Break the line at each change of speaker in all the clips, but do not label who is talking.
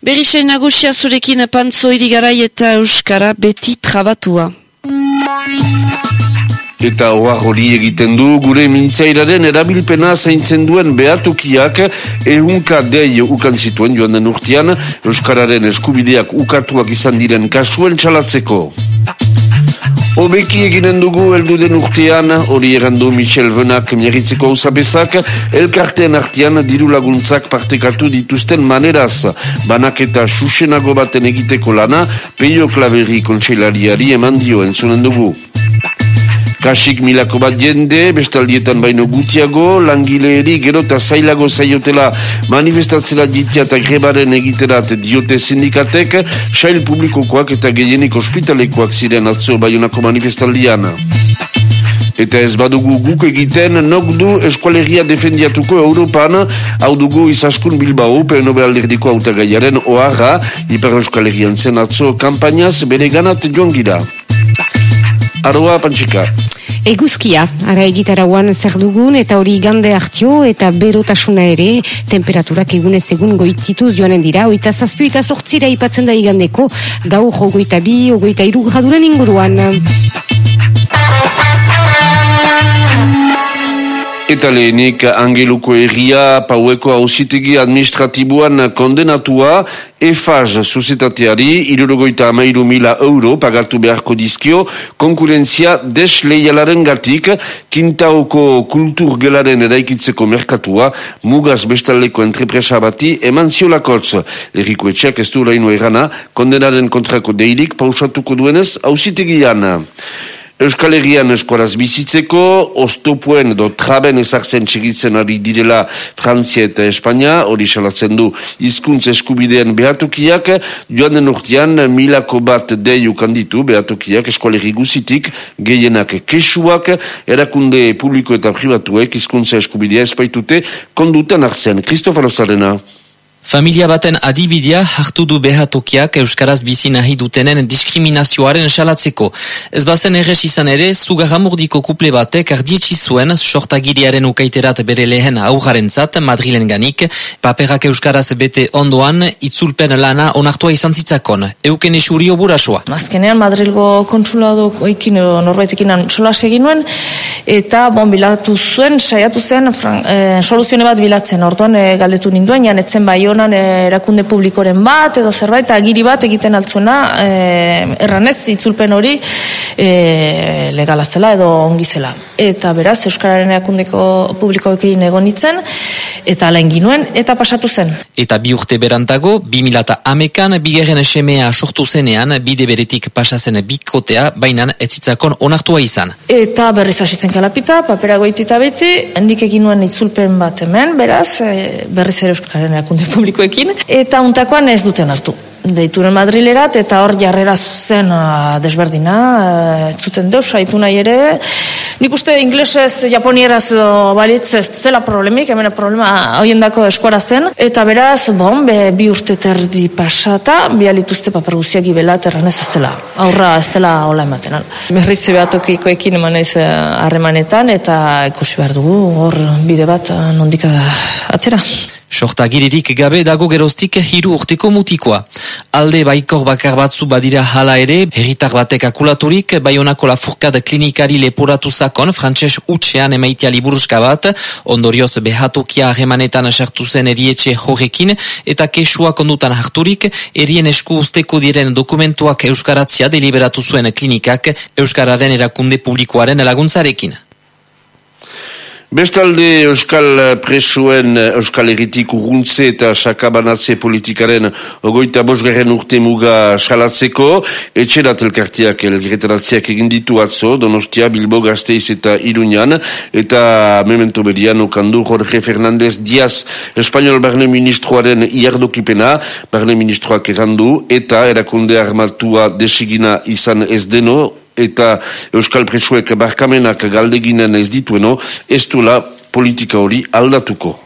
Berixen nagusia zurekin pantzo irigarai eta euskara beti trabatua.
Eta hoa hori egiten du gure mintzairaren erabilpena zaintzen duen behatukiak ehunka dei ukan zituen joan den urtean Euskararen eskubideak ukatuak izan diren kasuen txalatzeko. Obeki eginen dugu eldu den urtean, hori errandu Michel Venak miarritzeko hausabezak, elkarteen artean diru laguntzak partekatu dituzten maneraz. Banak eta susenago baten egiteko lana, peio klaveri kontseilariari eman dio entzunen dugu. Kasik milako bat jende, bestaldietan baino gutiago, langileeri gero eta zailago zaiotela manifestatzera ditia eta grebaren egiterat diote sindikatek, sail publikokoak eta gehienik ospitalekoak ziren atzo baionako manifestaldian. Eta ez badugu guk egiten, nok du eskualegia defendiatuko Europan, hau dugu izaskun Bilbao, PNB alderdiko autagaiaren oarra, hiper eskualerian zen atzo kampainaz bere ganat joan gira. Aroa Pantxika.
Eguzkia, ara egitarauan zer dugun eta hori gande hartio eta berotasuna ere temperaturak egunez egun goitituz joanen dira, oita zazpio eta sortzira ipatzen da igandeko gaur ogoita bi, ogoita iru graduren inguruan.
Eta lehenik angeluko erria paueko hausitegi administratiboan kondenatua EFAZ sozetateari irurogoita amairu mila euro pagatu beharko dizkio konkurentzia desleialaren gatik kintaoko kultur gelaren eraikitzeko merkatua mugaz bestaleko entrepresa bati eman ziolakotz. Eriko etxeak ez du laino erana kondenaren kontrako deirik pausatuko duenez hausitegian. Euskal Herrian eskuaraz bizitzeko, oztopuen do traben ezartzen txegitzen ari direla Frantzia eta Espanya, hori salatzen du hizkuntz eskubidean behatukiak, joan den urtean milako bat deiu kanditu behatukiak Euskal Herri guzitik, gehienak kesuak, erakunde publiko eta privatuek hizkuntza eskubidea espaitute kondutan arzen. Kristofaro Zarena.
Familia baten adibidea hartu du behatokiak Euskaraz bizi nahi dutenen diskriminazioaren salatzeko. Ez bazen erres izan ere, zugarramurdiko kuple batek ardietsi zuen sortagiriaren ukaiterat bere lehen aujaren zat Madrilen ganik, paperak Euskaraz bete ondoan, itzulpen lana onartua izan zitzakon. Euken esurio burasua.
Azkenean Madrilgo kontsulado oikin norbaitekin sola segin nuen, eta bon bilatu zuen, saiatu zen, fran, e, soluzione bat bilatzen, orduan e, galdetu ninduen, janetzen bai honan erakunde publikoren bat edo zerbait agiri bat egiten altzuena e, erranez itzulpen hori e, legala zela edo ongi zela. Eta beraz Euskararen erakundeko publikoekin egon nitzen eta alain ginuen eta pasatu zen.
Eta bi urte berantago, 2000 amekan bigarren semea sortu zenean bide beretik pasazen bikotea bainan etzitzakon onartua izan.
Eta berriz hasitzen kalapita, papera goitita beti, hendik egin nuen itzulpen bat hemen, beraz, e, berriz ere Euskararen erakunde publikoekin, eta untakoan ez duten hartu. Deituren Madrilerat eta hor jarrera zen uh, desberdina, uh, zuten deus, haitu nahi ere. Nik uste inglesez, japonieraz balitz ez zela problemik, hemen problema hoiendako eskuara zen. Eta beraz, bon, be, bi urte terdi pasata, bi alituzte paper guziak ibela, terran ez dela. Aurra ez dela hola ematen. Berriz behatokiko ekin eman ez harremanetan, eta ikusi behar dugu, hor bide bat nondik atera.
Sortagiririk gabe dago geroztik hiru urteko mutikoa. Alde baikor bakar batzu badira hala ere, herritar batek akulaturik, baionako la furkad klinikari leporatu zakon, frantses utxean emaitia liburuska bat, ondorioz behatokia arremanetan sartu zen erietxe horrekin, eta kesua kondutan harturik, erien esku usteko diren dokumentuak euskaratzia deliberatu zuen klinikak, euskararen erakunde publikoaren laguntzarekin.
Bestalde Euskal Presuen Euskal Eritik urruntze eta sakabanatze politikaren ogoita bosgarren urte muga salatzeko, etxerat elkartiak elgreteratziak egin ditu atzo, Donostia, Bilbo, Gasteiz eta Iruñan, eta memento berian okandu Jorge Fernandez Diaz, Espainiol Barne Ministroaren iardokipena, Barne Ministroak errandu, eta erakunde armatua desigina izan ez deno, eta Euskal Presuek barkamenak galdeginen ez ditueno, ez duela politika hori aldatuko.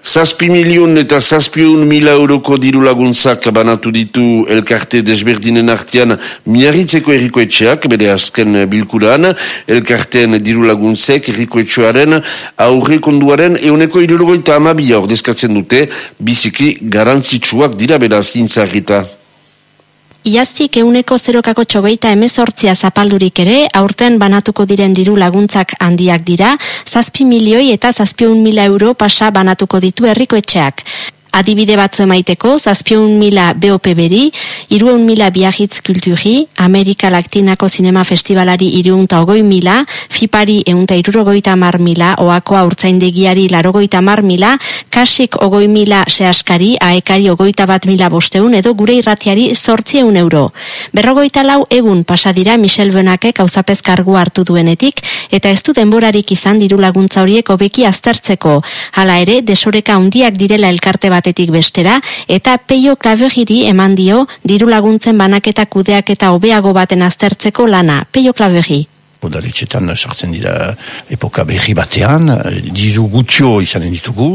Zazpi milion eta zazpiun mila euroko diru laguntzak banatu ditu elkarte desberdinen artian miarritzeko erikoetxeak, bere azken bilkuran, elkarteen diru laguntzek erikoetxoaren aurre konduaren euneko irurgoita amabia ordezkatzen dute biziki garantzitsuak dira beraz intzarrita.
Iaztik euneko zerokako txogeita emezortzia zapaldurik ere, aurten banatuko diren diru laguntzak handiak dira, zazpi milioi eta zazpiun mila euro pasa banatuko ditu herrikoetxeak. Adibide batzu emaiteko, zazpion mila BOP beri, iruon mila biagitz kulturi, Amerika Laktinako Sinema Festivalari iruunta ogoi mila, FIPari eunta irurogoita mar mila, oako aurtzaindegiari larogoita mar mila, kasik ogoi mila sehaskari, aekari ogoita bat mila bosteun, edo gure irratiari sortzieun euro. Berrogoita lau egun pasadira Michel Benakek hauzapez kargu hartu duenetik, eta ez du denborarik izan diru laguntza horiek hobeki aztertzeko. Hala ere, desoreka handiak direla elkarte bat batetik bestera, eta peio klavegiri eman dio diru laguntzen banaketa kudeak eta hobeago baten aztertzeko lana. Peio klavegi.
Udaletxetan sartzen dira epoka berri batean, diru gutio izanen ditugu,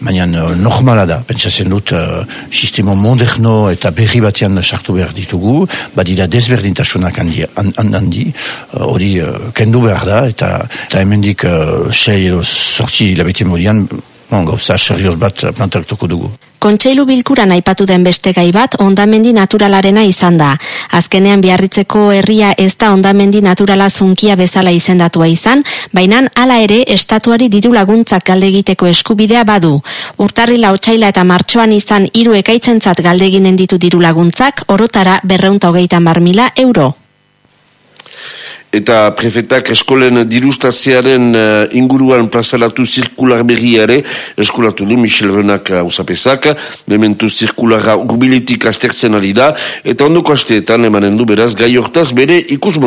baina eh, normala da, pentsatzen dut uh, sistema moderno eta berri batean sartu behar ditugu, badira desberdintasunak handi, handi hori uh, kendu behar da, eta, eta hemendik uh, sei edo sortzi labete modian, gauza serioz bat plantartuko dugu.
Kontseilu bilkuran aipatu den beste gai bat ondamendi naturalarena izan da. Azkenean biarritzeko herria ez da ondamendi naturala zunkia bezala izendatua izan, baina hala ere estatuari diru laguntzak galde egiteko eskubidea badu. Urtarri lautsaila eta martxoan izan hiru ekaitzentzat galdeginen ditu diru laguntzak, orotara berreunta hogeita mila euro
eta prefetak eskolen dirustaziaren uh, inguruan plazalatu zirkular berriare eskolatu du Michel Renak usapezak, mementu zirkulara urbilitik aztertzen ari da, eta ondoko asteetan emanen du beraz gai hortaz bere ikus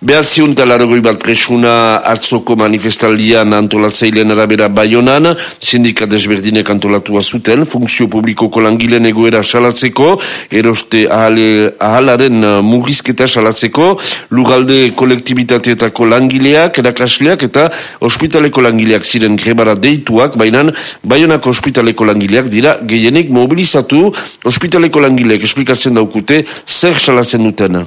moldea. Behatziun talarogoi bat presuna atzoko manifestaldian antolatzailean arabera baionan, sindikat desberdinek antolatua zuten, funkzio publikoko langileen egoera salatzeko, eroste ahale, ahalaren mugizketa salatzeko, lugalde kolektibitateetako langileak, erakasleak eta ospitaleko langileak ziren grebara deituak, baina baionako ospitaleko langileak dira gehienik mobilizatu ospitaleko langileak esplikatzen daukute zer salatzen dutena.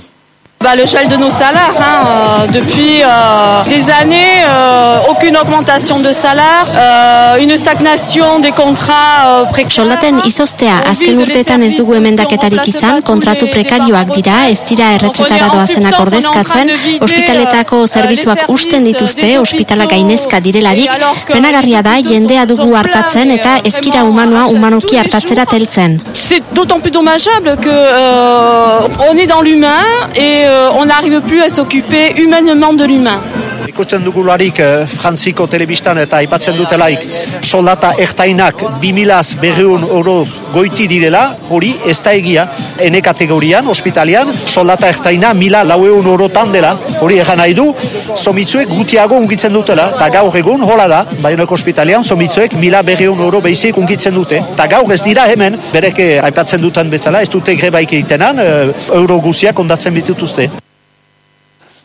Bah, le gel de nos salaires, hein, euh, depuis euh, des années, euh, aucune augmentation de salaire, une stagnation des contrats précaires.
Soldaten izostea azken urteetan ez dugu emendaketarik izan, kontratu prekarioak dira, ez dira erretretara doazenak ordezkatzen, ospitaletako zerbitzuak usten dituzte, ospitala gainezka direlarik, penagarria da, jendea dugu hartatzen eta eskira humanoa humanoki hartatzera teltzen.
C'est d'autant plus dommageable que euh, on est dans l'humain et euh, on n'arrive plus à s'occuper humainement de l'humain.
Ikusten dugularik eh, frantziko telebistan eta aipatzen dutelaik soldata ertainak 2000 berreun euro goiti direla, hori ez da egia, ene kategorian, ospitalian, soldata ertaina mila laueun eurotan dela, hori egan nahi du, zomitzuek gutiago ungitzen dutela, eta gaur egun, hola da, baioneko ospitalian, zomitzuek mila berreun euro behizik ungitzen dute, eta gaur ez dira hemen, bereke aipatzen duten bezala, ez dute grebaik egitenan, eh, euro guziak ondatzen bitutuzte.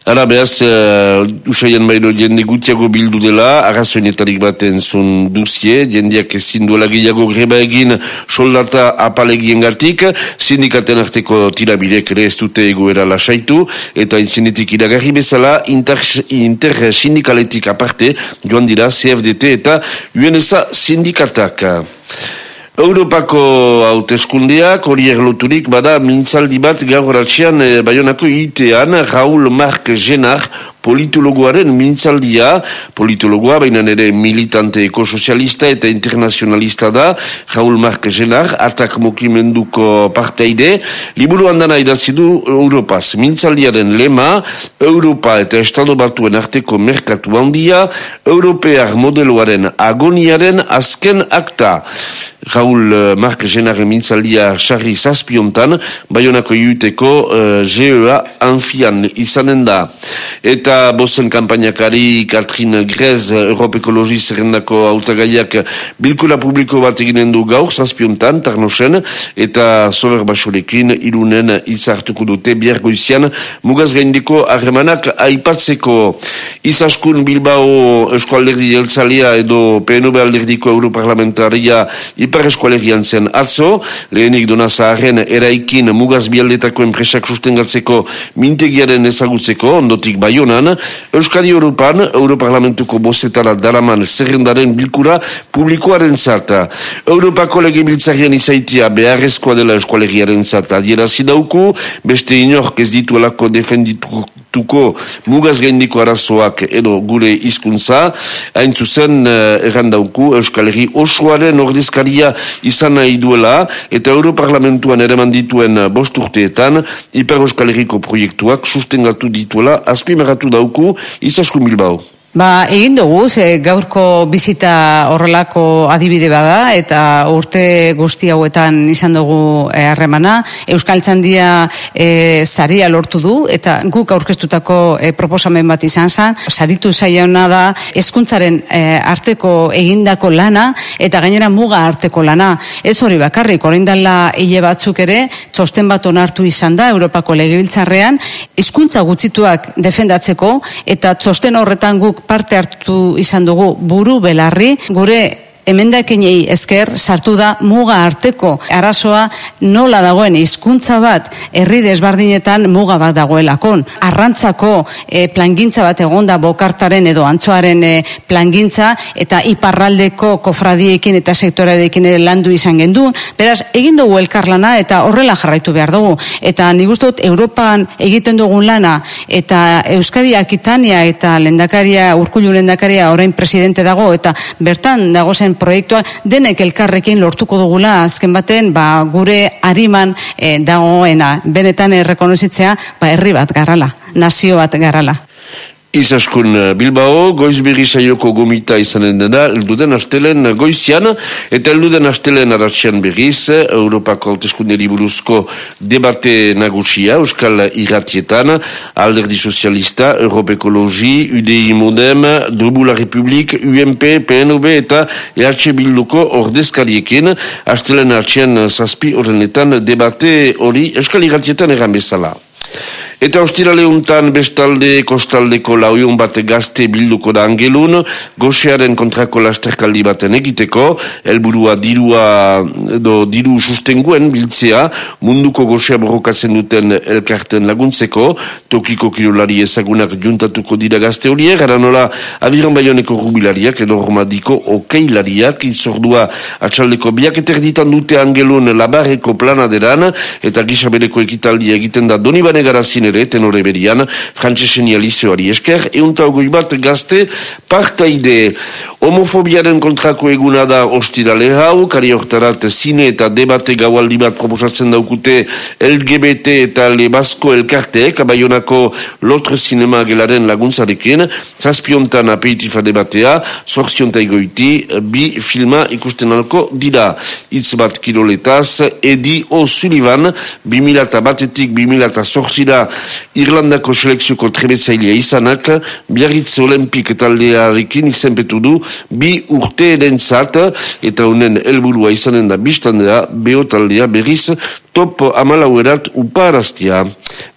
Ara behaz, uh, usaian baino jende gutiago bildu dela, arrazoinetarik baten zon duzie, jendeak ezin duela gehiago greba egin soldata apalegien gartik, sindikaten arteko tirabirek ere ez dute egoera lasaitu, eta inzinetik iragarri bezala, inter, inter sindikaletik aparte, joan dira CFDT eta UNSA sindikatak. Europako hauteskundeak hori erloturik bada mintzaldi bat gaur ratxean e, baionako itean Raul Marc Genar politologoaren mintzaldia. Politologoa baina ere militante ekosozialista eta internazionalista da. Raul Marc Genar atak mokimenduko parteide. Liburu handan idatzi du Europaz. Mintzaldiaren lema Europa eta Estado batuen arteko merkatu handia Europear modeloaren agoniaren azken akta. Raul Raul uh, Mark Genare mintzaldia sarri zazpiontan, baionako iuteko uh, GEA anfian izanen da. Eta bozen kampainakari Katrin Grez, Europe Ekologi zerrendako autagaiak bilkula publiko bat eginen du gaur zazpiontan, tarnosen, eta sober basorekin irunen izartuko dute biargoizian mugaz gaindiko harremanak aipatzeko izaskun Bilbao eskualderdi jeltzalea edo PNB alderdiko europarlamentaria ipar eskualerian zen atzo, lehenik dona zaharren eraikin mugaz bialdetako enpresak sustengatzeko mintegiaren ezagutzeko, ondotik baionan, Euskadi Europan, Europarlamentuko bozetara daraman zerrendaren bilkura publikoaren zarta. Europako lege biltzarian izaitia beharrezkoa dela eskualeriaren zarta. Diera zidauku, beste inork ez dituelako defenditu tuko mugaz gaindiko arazoak edo gure hizkuntza hain zuzen uh, errandauku Euskal Herri osoaren ordezkaria izan nahi duela eta Europarlamentuan ere mandituen bost urteetan Hiper Euskal Herriko proiektuak sustengatu dituela azpimarratu dauku izaskun Bilbao.
Ba, egin dugu, ze gaurko bizita horrelako adibide bada, eta urte guzti hauetan izan dugu eh, harremana. E, Euskal Txandia e, zaria lortu du, eta guk aurkeztutako e, proposamen bat izan zen. Saritu zaiona da, eskuntzaren arteko egindako lana, eta gainera muga arteko lana. Ez hori bakarrik, orain dela hile batzuk ere, txosten bat onartu izan da, Europako legibiltzarrean, eskuntza gutxituak defendatzeko, eta txosten horretan guk parte hartu izan dugu buru belarri, gure emendakenei esker sartu da muga arteko arazoa nola dagoen hizkuntza bat herri desbardinetan muga bat dagoelakon. Arrantzako e, plangintza bat egonda bokartaren edo antzoaren e, plangintza eta iparraldeko kofradiekin eta sektorearekin landu izan gendu. Beraz, egin dugu elkarlana eta horrela jarraitu behar dugu. Eta nik dut Europan egiten dugun lana eta Euskadi Akitania eta lendakaria, urkullu lendakaria orain presidente dago eta bertan dago zen proiektua denek elkarrekin lortuko dugula azken baten ba, gure ariman e, dagoena benetan errekonozitzea ba, herri bat garrala, nazio bat garrala.
Izaskun eh, Bilbao, goiz berri saioko gomita izanen dena, elduden astelen goizian, eta elduden astelen aratxian berriz, Europako alteskunderi buruzko debate nagusia, Euskal Iratietan, Alderdi Sozialista, Europe Ekologi, UDI Modem, Drubula Republik, UMP, PNB eta EH Bilduko ordezkariekin, astelen aratxian zazpi horrenetan debate hori Euskal Iratietan eran bezala. Eta ostirale untan bestalde kostaldeko lauion bat gazte bilduko da angelun, goxearen kontrako lasterkaldi baten egiteko, helburua dirua, do, diru sustenguen biltzea, munduko goxea borrokatzen duten elkarten laguntzeko, tokiko kirolari ezagunak juntatuko dira gazte horiek, gara nola abiron baioneko rubilariak edo romadiko okeilariak, izordua atxaldeko biak eterditan dute angelun labareko planaderan, eta gisabeleko ekitaldi egiten da donibane garazin ere, tenore berian, frantzesenia liceoari esker, eunta ogoi bat gazte partaide. Homofobiaren kontrako eguna da ostirale hau, kari hortarat zine eta debate gaualdi bat proposatzen daukute LGBT eta lebasko elkarteek, abaionako lotre sinema gelaren laguntzarekin, zazpiontan apeitifa debatea, zorzionta egoiti, bi filma ikusten alko dira. Itz bat kiroletaz, Edi O'Sullivan, 2000 batetik 2000 zorzira Irlandako selekzioko trebetzailea izanak, biarritze olimpik taldearekin izenpetu du bi urte edentzat, eta honen helburua izanen da biztandea, beho taldea berriz top amalauerat uparaztia.